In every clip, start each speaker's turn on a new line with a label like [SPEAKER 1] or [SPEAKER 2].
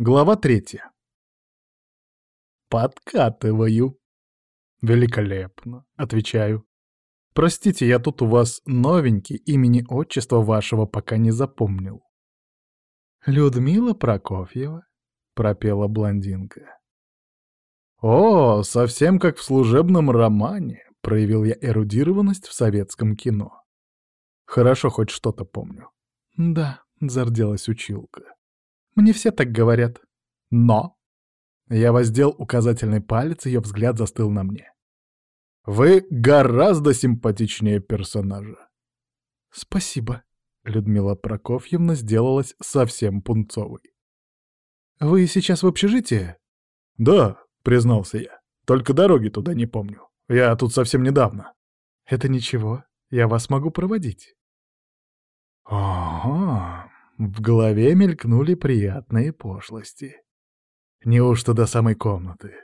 [SPEAKER 1] Глава третья. «Подкатываю». «Великолепно», — отвечаю. «Простите, я тут у вас новенький, имени отчества вашего пока не запомнил». «Людмила Прокофьева», — пропела блондинка. «О, совсем как в служебном романе», — проявил я эрудированность в советском кино. «Хорошо, хоть что-то помню». «Да», — зарделась училка. «Мне все так говорят». «Но...» Я воздел указательный палец, ее взгляд застыл на мне. «Вы гораздо симпатичнее персонажа». «Спасибо», — Людмила Прокофьевна сделалась совсем пунцовой. «Вы сейчас в общежитии?» «Да», — признался я. «Только дороги туда не помню. Я тут совсем недавно». «Это ничего, я вас могу проводить». «Ага», в голове мелькнули приятные пошлости. Неужто до самой комнаты?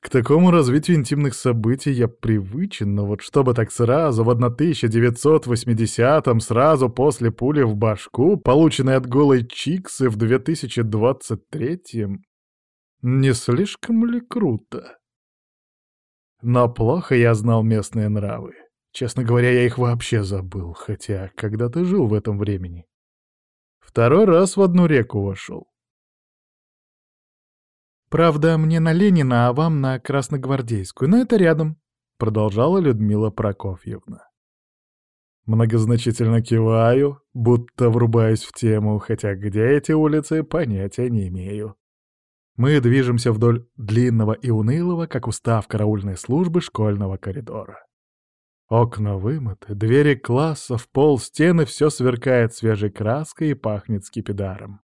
[SPEAKER 1] К такому развитию интимных событий я привычен, но вот чтобы так сразу, в 1980-м, сразу после пули в башку, полученной от голой Чиксы в 2023-м, не слишком ли круто? Но плохо я знал местные нравы. Честно говоря, я их вообще забыл, хотя когда-то жил в этом времени. Второй раз в одну реку вошел. «Правда, мне на Ленина, а вам на Красногвардейскую, но это рядом», — продолжала Людмила Прокофьевна. Многозначительно киваю, будто врубаюсь в тему, хотя где эти улицы, понятия не имею. Мы движемся вдоль длинного и унылого, как устав караульной службы школьного коридора. Окна вымыты, двери классов, пол, стены — все сверкает свежей краской и пахнет скипидаром.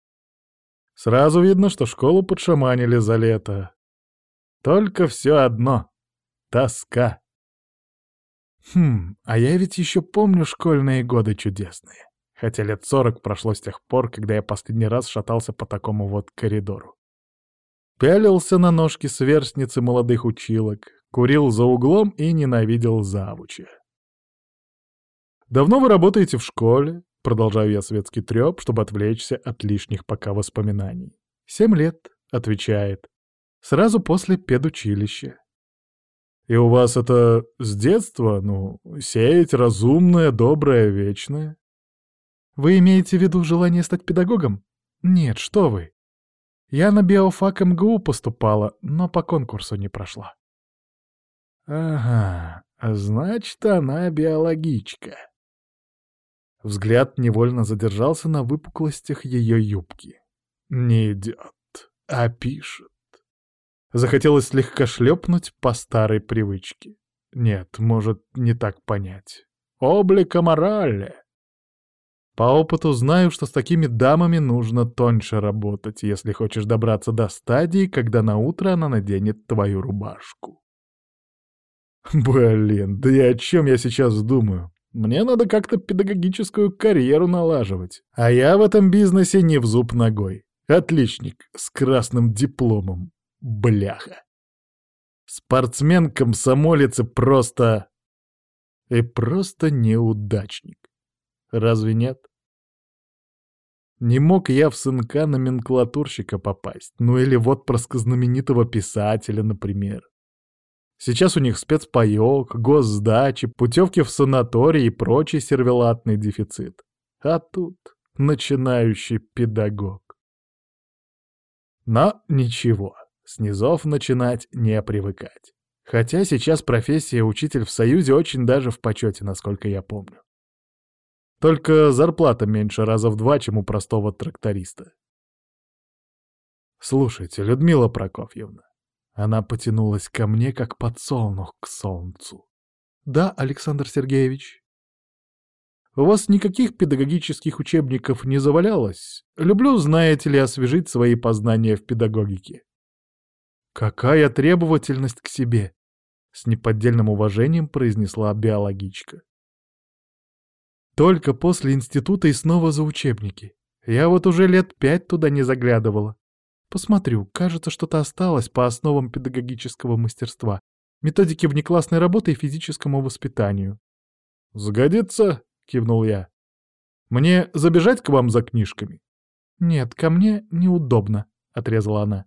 [SPEAKER 1] Сразу видно, что школу подшаманили за лето. Только все одно — тоска. Хм, а я ведь еще помню школьные годы чудесные. Хотя лет сорок прошло с тех пор, когда я последний раз шатался по такому вот коридору. Пялился на ножки сверстницы молодых училок, курил за углом и ненавидел завуча. «Давно вы работаете в школе?» Продолжаю я светский трёп, чтобы отвлечься от лишних пока воспоминаний. «Семь лет», — отвечает. «Сразу после педучилища». «И у вас это с детства, ну, сеять разумное, доброе, вечное?» «Вы имеете в виду желание стать педагогом?» «Нет, что вы. Я на биофак МГУ поступала, но по конкурсу не прошла». «Ага, значит, она биологичка». Взгляд невольно задержался на выпуклостях ее юбки. Не идет, а пишет. Захотелось слегка шлепнуть по старой привычке. Нет, может, не так понять. Облика морали. По опыту знаю, что с такими дамами нужно тоньше работать, если хочешь добраться до стадии, когда на утро она наденет твою рубашку. Блин, да и о чем я сейчас думаю? Мне надо как-то педагогическую карьеру налаживать. А я в этом бизнесе не в зуб ногой. Отличник с красным дипломом. Бляха. Спортсмен-комсомолец и просто... И просто неудачник. Разве нет? Не мог я в сынка номенклатурщика попасть. Ну или в отпрыска знаменитого писателя, например. Сейчас у них спецпаёк, госсдачи, путевки в санаторий и прочий сервелатный дефицит. А тут начинающий педагог. Но ничего, с низов начинать не привыкать. Хотя сейчас профессия учитель в Союзе очень даже в почете, насколько я помню. Только зарплата меньше раза в два, чем у простого тракториста. Слушайте, Людмила Прокофьевна, она потянулась ко мне, как подсолнух к солнцу. «Да, Александр Сергеевич». «У вас никаких педагогических учебников не завалялось? Люблю, знаете ли, освежить свои познания в педагогике». «Какая требовательность к себе!» — с неподдельным уважением произнесла биологичка. «Только после института и снова за учебники. Я вот уже лет пять туда не заглядывала. Посмотрю, кажется, что-то осталось по основам педагогического мастерства, методике внеклассной работы и физическому воспитанию. «Сгодится?» — кивнул я. «Мне забежать к вам за книжками?» «Нет, ко мне неудобно», — отрезала она.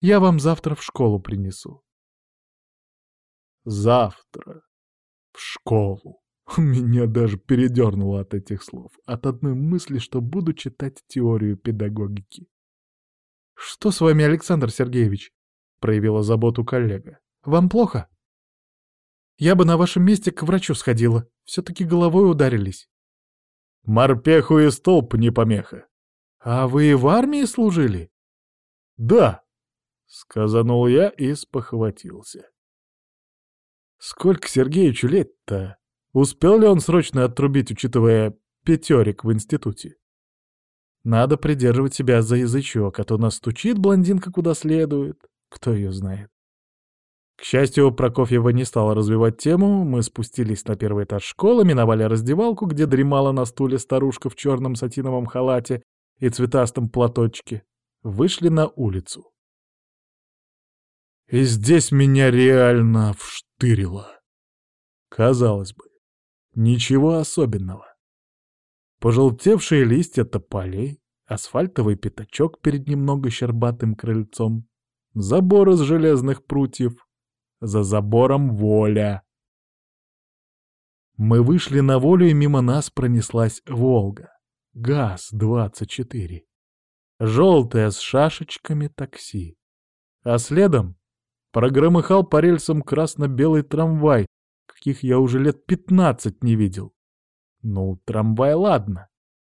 [SPEAKER 1] «Я вам завтра в школу принесу». «Завтра. В школу». Меня даже передернуло от этих слов, от одной мысли, что буду читать теорию педагогики. «Что с вами, Александр Сергеевич?» — проявила заботу коллега. «Вам плохо?» «Я бы на вашем месте к врачу сходила. Все-таки головой ударились». «Морпеху и столб не помеха». «А вы в армии служили?» «Да», — сказанул я и спохватился. «Сколько Сергеичу лет-то?» Успел ли он срочно отрубить, учитывая пятерик в институте? Надо придерживать себя за язычок, а то настучит блондинка куда следует. Кто ее знает. К счастью, Прокофьева не стала развивать тему, мы спустились на первый этаж школы, миновали раздевалку, где дремала на стуле старушка в черном сатиновом халате и цветастом платочке, вышли на улицу. И здесь меня реально вштырило. Казалось бы, Ничего особенного. Пожелтевшие листья тополей, асфальтовый пятачок перед немного щербатым крыльцом, забор из железных прутьев, за забором воля. Мы вышли на волю, и мимо нас пронеслась «Волга». ГАЗ-24. Желтая с шашечками такси. А следом прогромыхал по рельсам красно-белый трамвай, каких я уже лет пятнадцать не видел. Ну, трамвай ладно.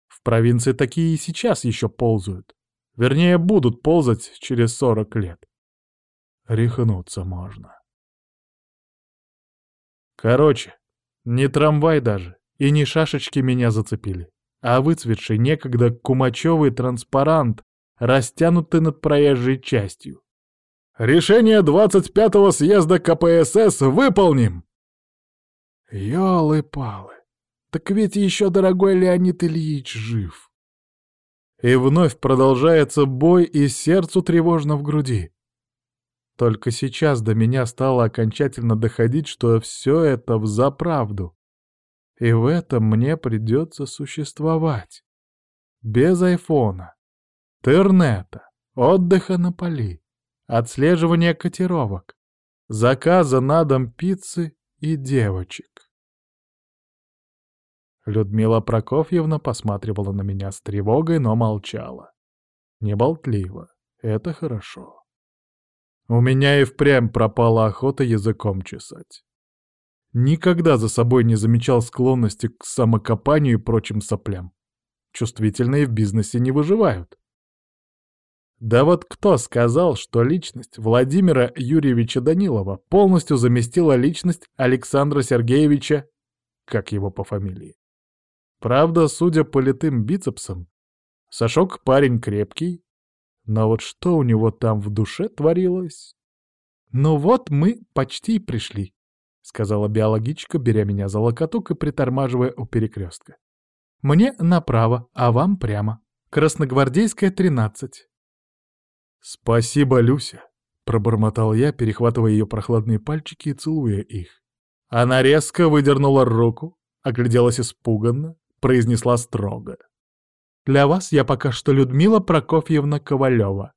[SPEAKER 1] В провинции такие и сейчас еще ползают. Вернее, будут ползать через сорок лет. Рехнуться можно. Короче, не трамвай даже, и не шашечки меня зацепили, а выцветший некогда кумачевый транспарант, растянутый над проезжей частью. «Решение 25-го съезда КПСС выполним!» Ёлы-палы, так ведь еще дорогой Леонид Ильич жив. И вновь продолжается бой, и сердцу тревожно в груди. Только сейчас до меня стало окончательно доходить, что все это взаправду. И в этом мне придется существовать. Без айфона, интернета, отдыха на поли, отслеживания котировок, заказа на дом пиццы и девочек. Людмила Прокофьевна посматривала на меня с тревогой, но молчала. Неболтливо. Это хорошо. У меня и впрямь пропала охота языком чесать. Никогда за собой не замечал склонности к самокопанию и прочим соплям. Чувствительные в бизнесе не выживают. Да вот кто сказал, что личность Владимира Юрьевича Данилова полностью заместила личность Александра Сергеевича, как его по фамилии? Правда, судя по литым бицепсам, Сашок парень крепкий, но вот что у него там в душе творилось? «Ну вот мы почти пришли», — сказала биологичка, беря меня за локоток и притормаживая у перекрестка. «Мне направо, а вам прямо. Красногвардейская, 13». «Спасибо, Люся», — пробормотал я, перехватывая ее прохладные пальчики и целуя их. Она резко выдернула руку, огляделась испуганно, произнесла строго. «Для вас я пока что Людмила Прокофьевна Ковалева».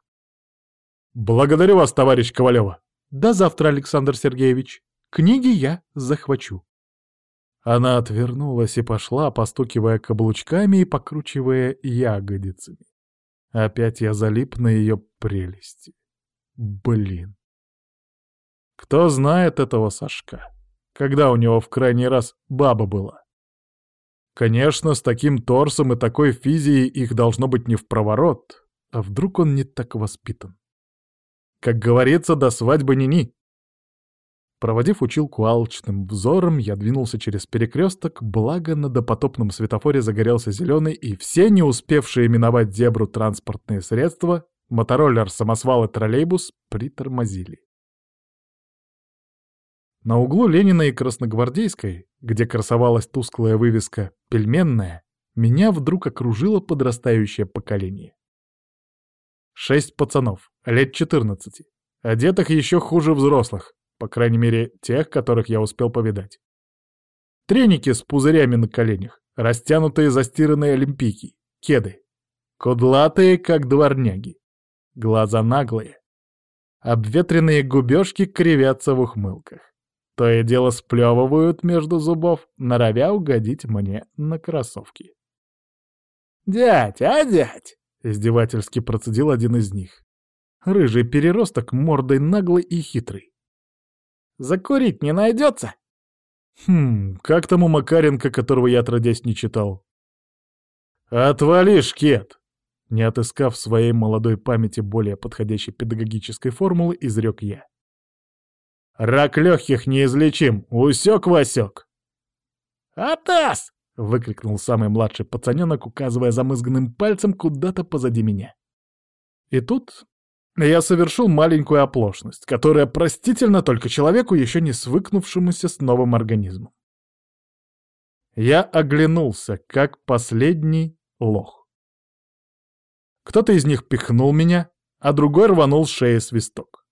[SPEAKER 1] «Благодарю вас, товарищ Ковалева». «До завтра, Александр Сергеевич. Книги я захвачу». Она отвернулась и пошла, постукивая каблучками и покручивая ягодицами. Опять я залип на ее прелести. Блин. Кто знает этого Сашка? Когда у него в крайний раз баба была? Конечно, с таким торсом и такой физией их должно быть не в проворот. А вдруг он не так воспитан? Как говорится, до свадьбы ни-ни. Проводив училку алчным взором, я двинулся через перекресток, благо на допотопном светофоре загорелся зеленый, и все не успевшие миновать зебру транспортные средства, мотороллер, самосвал и троллейбус, притормозили. На углу Ленина и Красногвардейской, где красовалась тусклая вывеска «Пельменная», меня вдруг окружило подрастающее поколение. Шесть пацанов, лет 14, одетых еще хуже взрослых, по крайней мере, тех, которых я успел повидать. Треники с пузырями на коленях, растянутые застиранные олимпийки, кеды, кудлатые, как дворняги. глаза наглые. Обветренные губежки кривятся в ухмылках. То и дело сплевывают между зубов, норовя угодить мне на кроссовки. «Дядь, а дядь!» — издевательски процедил один из них. Рыжий переросток мордой наглый и хитрый. «Закурить не найдется?» Хм, как тому Макаренко, которого я отродясь не читал? «Отвали, шкет!» Не отыскав в своей молодой памяти более подходящей педагогической формулы, изрек я. «Рак легких неизлечим! Усек, Васек!» «Атас!» — выкрикнул самый младший пацаненок, указывая замызганным пальцем куда-то позади меня. И тут я совершил маленькую оплошность, которая простительна только человеку, еще не свыкнувшемуся с новым организмом. Я оглянулся, как последний лох. Кто-то из них пихнул меня, а другой рванул с шеи свисток.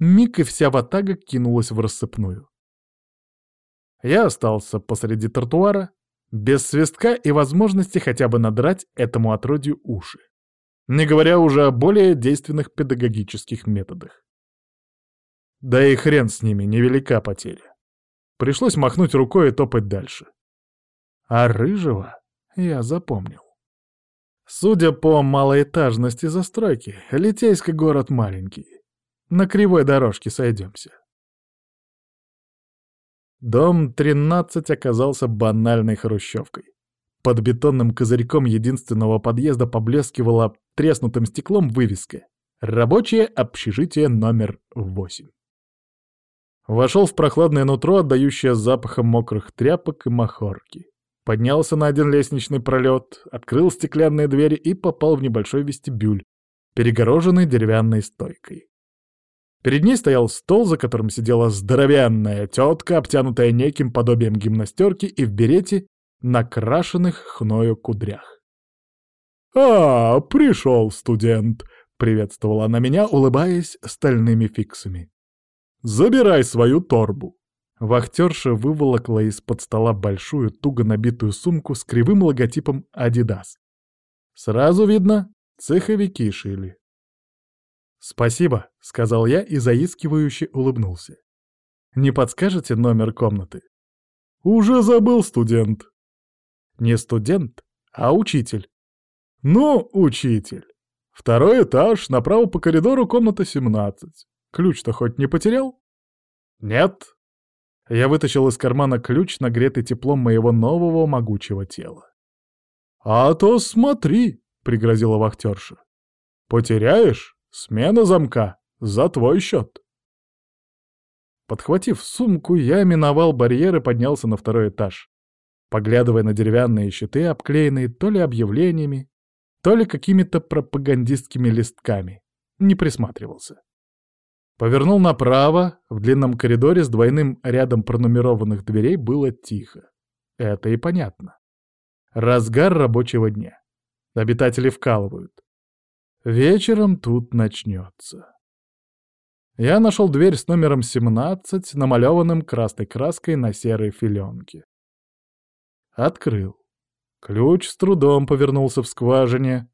[SPEAKER 1] Миг и вся ватага кинулась в рассыпную. Я остался посреди тротуара, без свистка и возможности хотя бы надрать этому отродью уши не говоря уже о более действенных педагогических методах. Да и хрен с ними, невелика потеря. Пришлось махнуть рукой и топать дальше. А рыжего я запомнил. Судя по малоэтажности застройки, Литейский город маленький. На кривой дорожке сойдемся. Дом 13 оказался банальной хрущевкой. Под бетонным козырьком единственного подъезда поблескивала треснутым стеклом вывеска «Рабочее общежитие номер 8». Вошел в прохладное нутро, отдающее запахом мокрых тряпок и махорки. Поднялся на один лестничный пролет, открыл стеклянные двери и попал в небольшой вестибюль, перегороженный деревянной стойкой. Перед ней стоял стол, за которым сидела здоровянная тетка, обтянутая неким подобием гимнастерки и в берете, накрашенных хною кудрях. «А, пришел студент!» — приветствовала она меня, улыбаясь стальными фиксами. «Забирай свою торбу!» Вахтерша выволокла из-под стола большую, туго набитую сумку с кривым логотипом «Адидас». Сразу видно, цеховики шили. «Спасибо», — сказал я и заискивающе улыбнулся. «Не подскажете номер комнаты?» «Уже забыл, студент», не студент, а учитель. Ну, учитель. Второй этаж, направо по коридору, комната 17. Ключ-то хоть не потерял? Нет. Я вытащил из кармана ключ, нагретый теплом моего нового могучего тела. «А то смотри», — пригрозила вахтерша. «Потеряешь? Смена замка. За твой счет». Подхватив сумку, я миновал барьер и поднялся на второй этаж поглядывая на деревянные щиты, обклеенные то ли объявлениями, то ли какими-то пропагандистскими листками. Не присматривался. Повернул направо, в длинном коридоре с двойным рядом пронумерованных дверей было тихо. Это и понятно. Разгар рабочего дня. Обитатели вкалывают. Вечером тут начнется. Я нашел дверь с номером 17, намалеванным красной краской на серой филенке. Открыл. Ключ с трудом повернулся в скважине.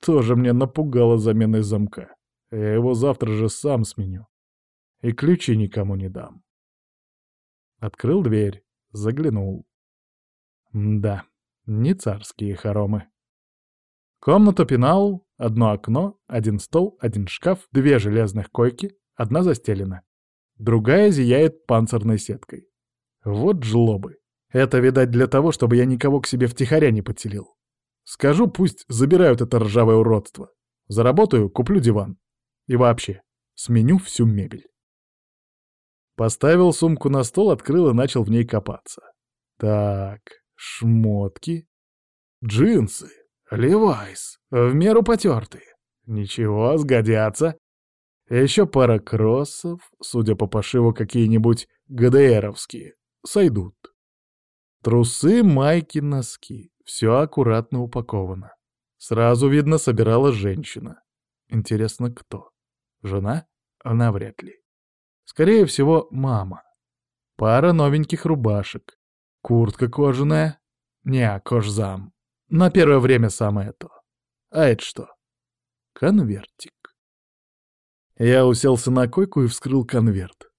[SPEAKER 1] Тоже мне напугало заменой замка. Я его завтра же сам сменю. И ключи никому не дам. Открыл дверь, заглянул. Да, не царские хоромы. Комната пенал, одно окно, один стол, один шкаф, две железных койки, одна застелена. Другая зияет панцирной сеткой. Вот жлобы. Это, видать, для того, чтобы я никого к себе втихаря не подселил. Скажу, пусть забирают это ржавое уродство. Заработаю, куплю диван. И вообще, сменю всю мебель. Поставил сумку на стол, открыл и начал в ней копаться. Так, шмотки, джинсы, левайс, в меру потертые. Ничего, сгодятся. Еще пара кроссов, судя по пошиву, какие-нибудь ГДРовские, сойдут. Трусы, майки, носки. Все аккуратно упаковано. Сразу видно, собирала женщина. Интересно, кто? Жена? Она вряд ли. Скорее всего, мама. Пара новеньких рубашек. Куртка кожаная. Не, кожзам. На первое время самое то. А это что? Конвертик. Я уселся на койку и вскрыл конверт.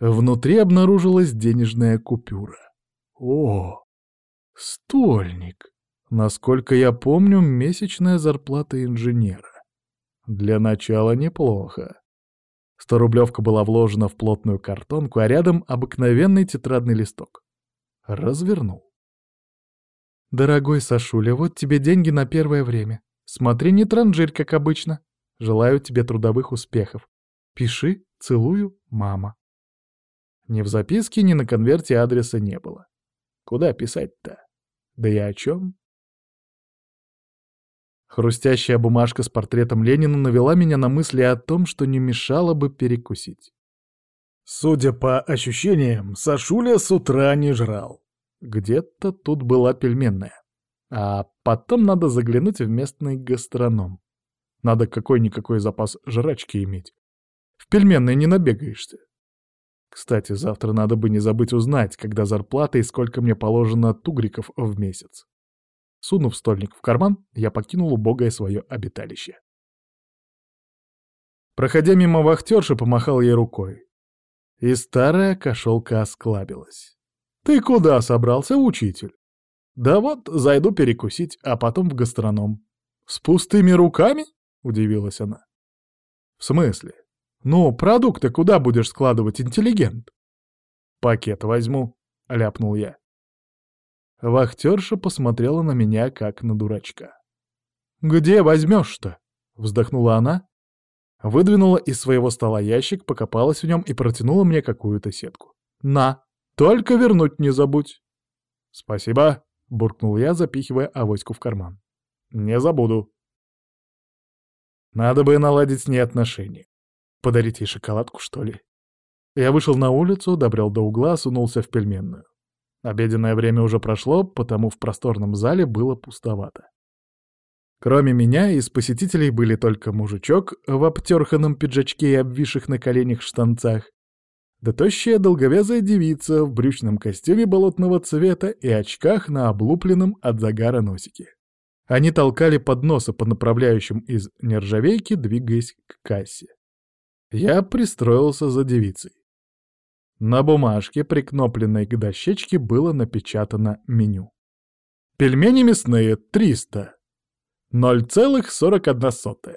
[SPEAKER 1] Внутри обнаружилась денежная купюра. О, стольник. Насколько я помню, месячная зарплата инженера. Для начала неплохо. Сторублевка была вложена в плотную картонку, а рядом обыкновенный тетрадный листок. Развернул. «Дорогой Сашуля, вот тебе деньги на первое время. Смотри, не транжирь, как обычно. Желаю тебе трудовых успехов. Пиши, целую, мама». Ни в записке, ни на конверте адреса не было. Куда писать-то? Да и о чем? Хрустящая бумажка с портретом Ленина навела меня на мысли о том, что не мешало бы перекусить. Судя по ощущениям, Сашуля с утра не жрал. Где-то тут была пельменная. А потом надо заглянуть в местный гастроном. Надо какой-никакой запас жрачки иметь. В пельменной не набегаешься. Кстати, завтра надо бы не забыть узнать, когда зарплата и сколько мне положено тугриков в месяц. Сунув стольник в карман, я покинул убогое свое обиталище. Проходя мимо вахтерши, помахал ей рукой. И старая кошелка осклабилась. «Ты куда собрался, учитель?» «Да вот, зайду перекусить, а потом в гастроном». «С пустыми руками?» — удивилась она. «В смысле? Ну, продукты куда будешь складывать, интеллигент?» «Пакет возьму», — ляпнул я. Вахтерша посмотрела на меня, как на дурачка. «Где возьмешь-то?» — вздохнула она, выдвинула из своего стола ящик, покопалась в нем и протянула мне какую-то сетку. «На, только вернуть не забудь!» «Спасибо!» — буркнул я, запихивая авоську в карман. «Не забуду!» Надо бы наладить с ней отношения. Подарить ей шоколадку, что ли? Я вышел на улицу, добрел до угла, сунулся в пельменную. Обеденное время уже прошло, потому в просторном зале было пустовато. Кроме меня, из посетителей были только мужичок в обтерханном пиджачке и обвисших на коленях штанцах, да тощая долговязая девица в брючном костюме болотного цвета и очках на облупленном от загара носике. Они толкали подносы по направляющим из нержавейки, двигаясь к кассе. Я пристроился за девицей. На бумажке, прикнопленной к дощечке, было напечатано меню. Пельмени мясные — 300. 0,41.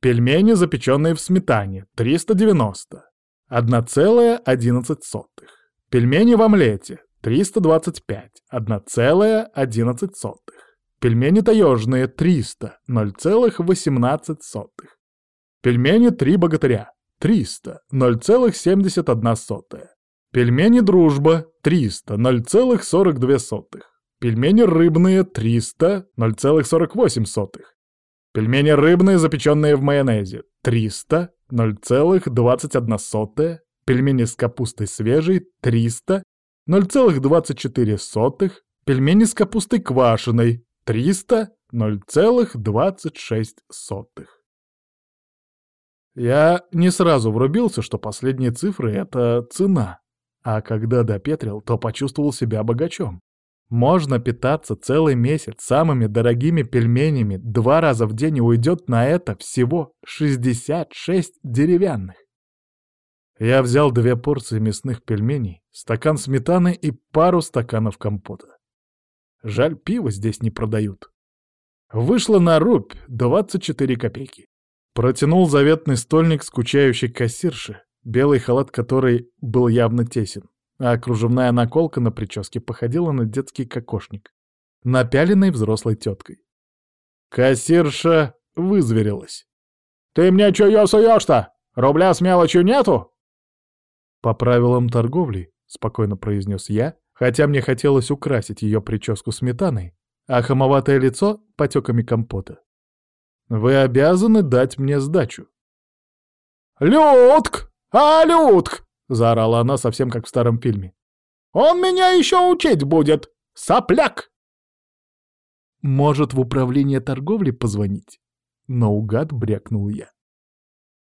[SPEAKER 1] Пельмени, запеченные в сметане — 390. 1,11. Пельмени в омлете — 325. 1,11. Пельмени таежные — 300. 0,18. Пельмени «Три богатыря» — 300. 0,71. Пельмени «Дружба» — 300, 0,42. Пельмени рыбные — 300, 0,48. Пельмени рыбные, запеченные в майонезе — 300, 0,21. Пельмени с капустой свежей — 300, 0,24. Пельмени с капустой квашеной — 300, 0,26. Я не сразу врубился, что последние цифры — это цена. А когда допетрил, то почувствовал себя богачом. Можно питаться целый месяц самыми дорогими пельменями, два раза в день и уйдет на это всего 66 деревянных. Я взял две порции мясных пельменей, стакан сметаны и пару стаканов компота. Жаль, пиво здесь не продают. Вышло на рубь 24 копейки. Протянул заветный стольник скучающей кассирши, белый халат которой был явно тесен, а кружевная наколка на прическе походила на детский кокошник, напяленный взрослой теткой. Кассирша вызверилась. «Ты мне чё суёшь-то? Рубля с мелочью нету?» «По правилам торговли», — спокойно произнес я, хотя мне хотелось украсить ее прическу сметаной, а хамоватое лицо — потеками компота. «Вы обязаны дать мне сдачу». «Людк!» «А, Людк!» — заорала она совсем как в старом фильме. «Он меня еще учить будет! Сопляк!» «Может, в управление торговли позвонить?» Наугад брякнул я.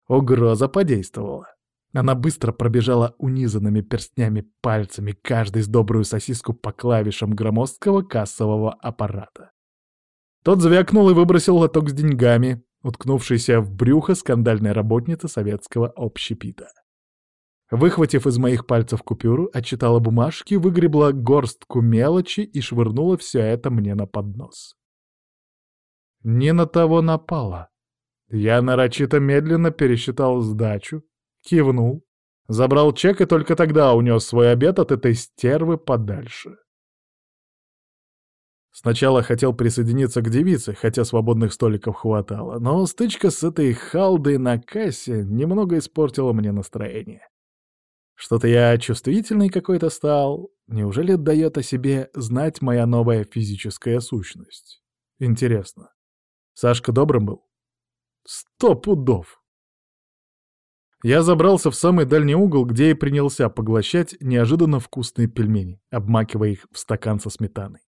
[SPEAKER 1] Угроза подействовала. Она быстро пробежала унизанными перстнями пальцами каждый с добрую сосиску по клавишам громоздкого кассового аппарата. Тот звякнул и выбросил лоток с деньгами, уткнувшийся в брюхо скандальной работницы советского общепита. Выхватив из моих пальцев купюру, отчитала бумажки, выгребла горстку мелочи и швырнула все это мне на поднос. Не на того напала. Я нарочито медленно пересчитал сдачу, кивнул, забрал чек и только тогда унес свой обед от этой стервы подальше. Сначала хотел присоединиться к девице, хотя свободных столиков хватало, но стычка с этой халдой на кассе немного испортила мне настроение. Что-то я чувствительный какой-то стал. Неужели дает о себе знать моя новая физическая сущность? Интересно. Сашка добрым был? Сто пудов! Я забрался в самый дальний угол, где и принялся поглощать неожиданно вкусные пельмени, обмакивая их в стакан со сметаной.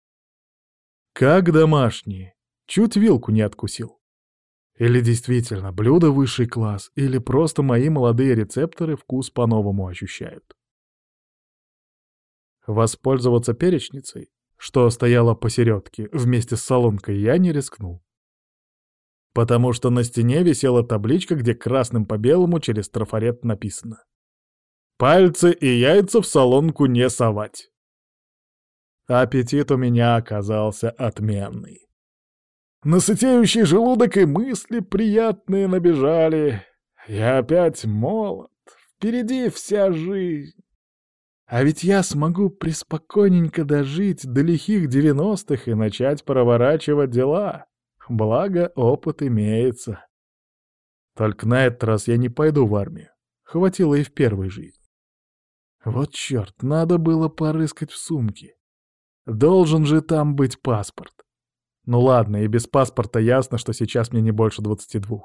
[SPEAKER 1] Как домашние. Чуть вилку не откусил. Или действительно, блюдо высший класс, или просто мои молодые рецепторы вкус по-новому ощущают. Воспользоваться перечницей, что стояла посередке, вместе с солонкой, я не рискнул. Потому что на стене висела табличка, где красным по белому через трафарет написано «Пальцы и яйца в солонку не совать». Аппетит у меня оказался отменный. Насытеющий желудок и мысли приятные набежали. Я опять молод, впереди вся жизнь. А ведь я смогу преспокойненько дожить до лихих девяностых и начать проворачивать дела. Благо, опыт имеется. Только на этот раз я не пойду в армию. Хватило и в первой жизни. Вот черт, надо было порыскать в сумке. Должен же там быть паспорт. Ну ладно, и без паспорта ясно, что сейчас мне не больше 22.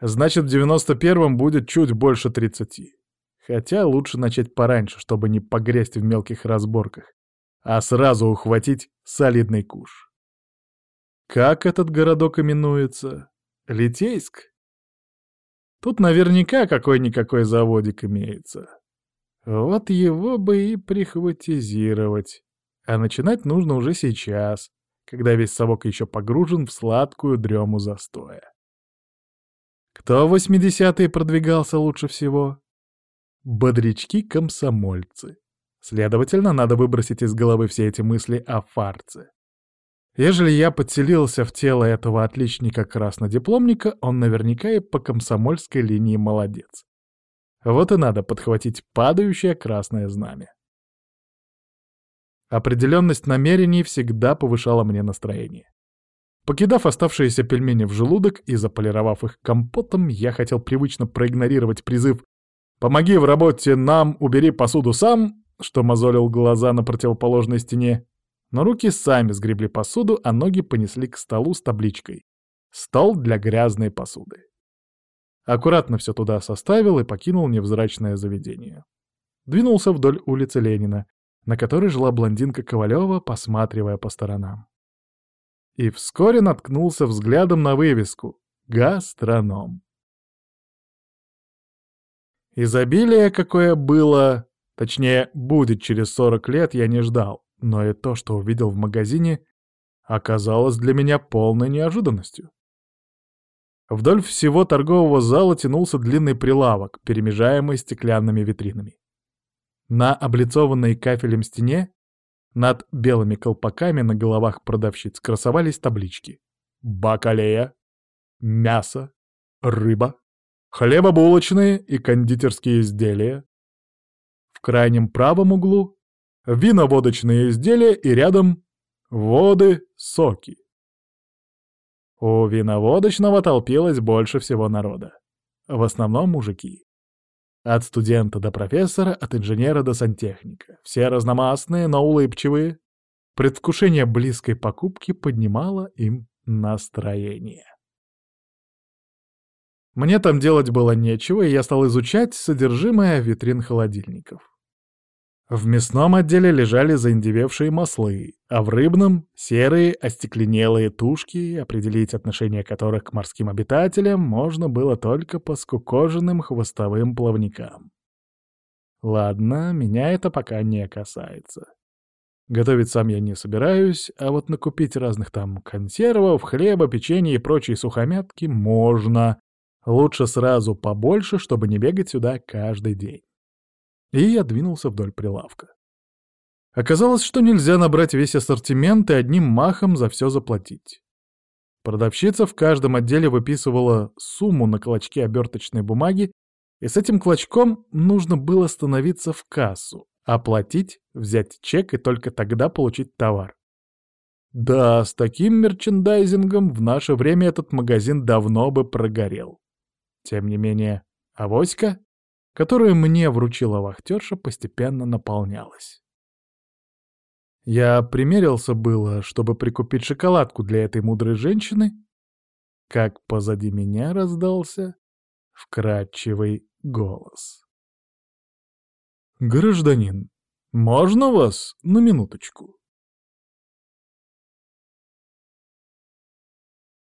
[SPEAKER 1] Значит, в 91-м будет чуть больше 30. Хотя лучше начать пораньше, чтобы не погрязть в мелких разборках, а сразу ухватить солидный куш. Как этот городок именуется? Литейск? Тут наверняка какой-никакой заводик имеется. Вот его бы и прихватизировать. А начинать нужно уже сейчас, когда весь совок еще погружен в сладкую дрему застоя. Кто в 80-е продвигался лучше всего? Бодрячки-комсомольцы. Следовательно, надо выбросить из головы все эти мысли о фарце. Ежели я подселился в тело этого отличника-краснодипломника, он наверняка и по комсомольской линии молодец. Вот и надо подхватить падающее красное знамя. Определенность намерений всегда повышала мне настроение. Покидав оставшиеся пельмени в желудок и заполировав их компотом, я хотел привычно проигнорировать призыв «Помоги в работе нам, убери посуду сам», что мозолил глаза на противоположной стене, но руки сами сгребли посуду, а ноги понесли к столу с табличкой «Стол для грязной посуды». Аккуратно все туда составил и покинул невзрачное заведение. Двинулся вдоль улицы Ленина, на которой жила блондинка Ковалева, посматривая по сторонам. И вскоре наткнулся взглядом на вывеску «Гастроном». Изобилие, какое было, точнее, будет через 40 лет, я не ждал, но и то, что увидел в магазине, оказалось для меня полной неожиданностью. Вдоль всего торгового зала тянулся длинный прилавок, перемежаемый стеклянными витринами. На облицованной кафелем стене над белыми колпаками на головах продавщиц красовались таблички. Бакалея, мясо, рыба, хлебобулочные и кондитерские изделия. В крайнем правом углу виноводочные изделия и рядом воды, соки. У виноводочного толпилось больше всего народа. В основном мужики. От студента до профессора, от инженера до сантехника. Все разномастные, но улыбчивые. Предвкушение близкой покупки поднимало им настроение. Мне там делать было нечего, и я стал изучать содержимое витрин холодильников. В мясном отделе лежали заиндевевшие маслы, а в рыбном — серые остекленелые тушки, определить отношение которых к морским обитателям можно было только по скукоженным хвостовым плавникам. Ладно, меня это пока не касается. Готовить сам я не собираюсь, а вот накупить разных там консервов, хлеба, печенья и прочие сухомятки можно. Лучше сразу побольше, чтобы не бегать сюда каждый день. И я двинулся вдоль прилавка. Оказалось, что нельзя набрать весь ассортимент и одним махом за все заплатить. Продавщица в каждом отделе выписывала сумму на клочке оберточной бумаги, и с этим клочком нужно было становиться в кассу, оплатить, взять чек и только тогда получить товар. Да, с таким мерчендайзингом в наше время этот магазин давно бы прогорел. Тем не менее, авоська, которую мне вручила вахтерша, постепенно наполнялась. Я примерился было, чтобы прикупить шоколадку для этой мудрой женщины, как позади меня раздался вкрадчивый голос. «Гражданин, можно вас на минуточку?»